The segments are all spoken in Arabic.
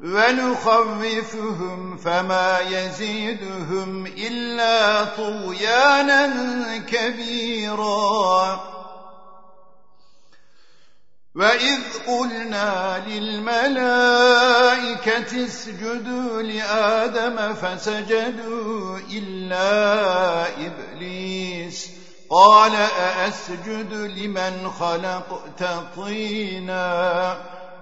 ونخوفهم فما يزيدهم إلا طغيانا كبيرا. وإذ قلنا للملائكة اسجدوا لآدم فسجدوا إلا إبليس. قال أأسجد لمن خلقت طيناً؟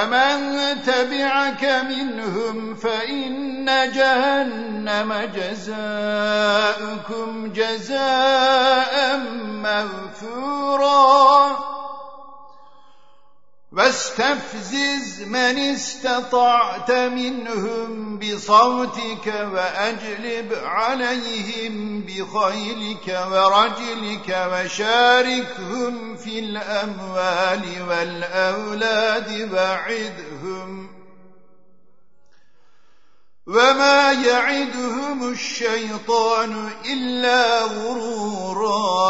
فمن تبعك منهم فإن جهنم جزاؤكم جزاء مغفورا. واستفزز من استطعت منهم بصوتك وأجلب عليهم بخيلك ورجلك وشاركهم في الأموال والأولاد وعدهم وما يعدهم الشيطان إلا غرورا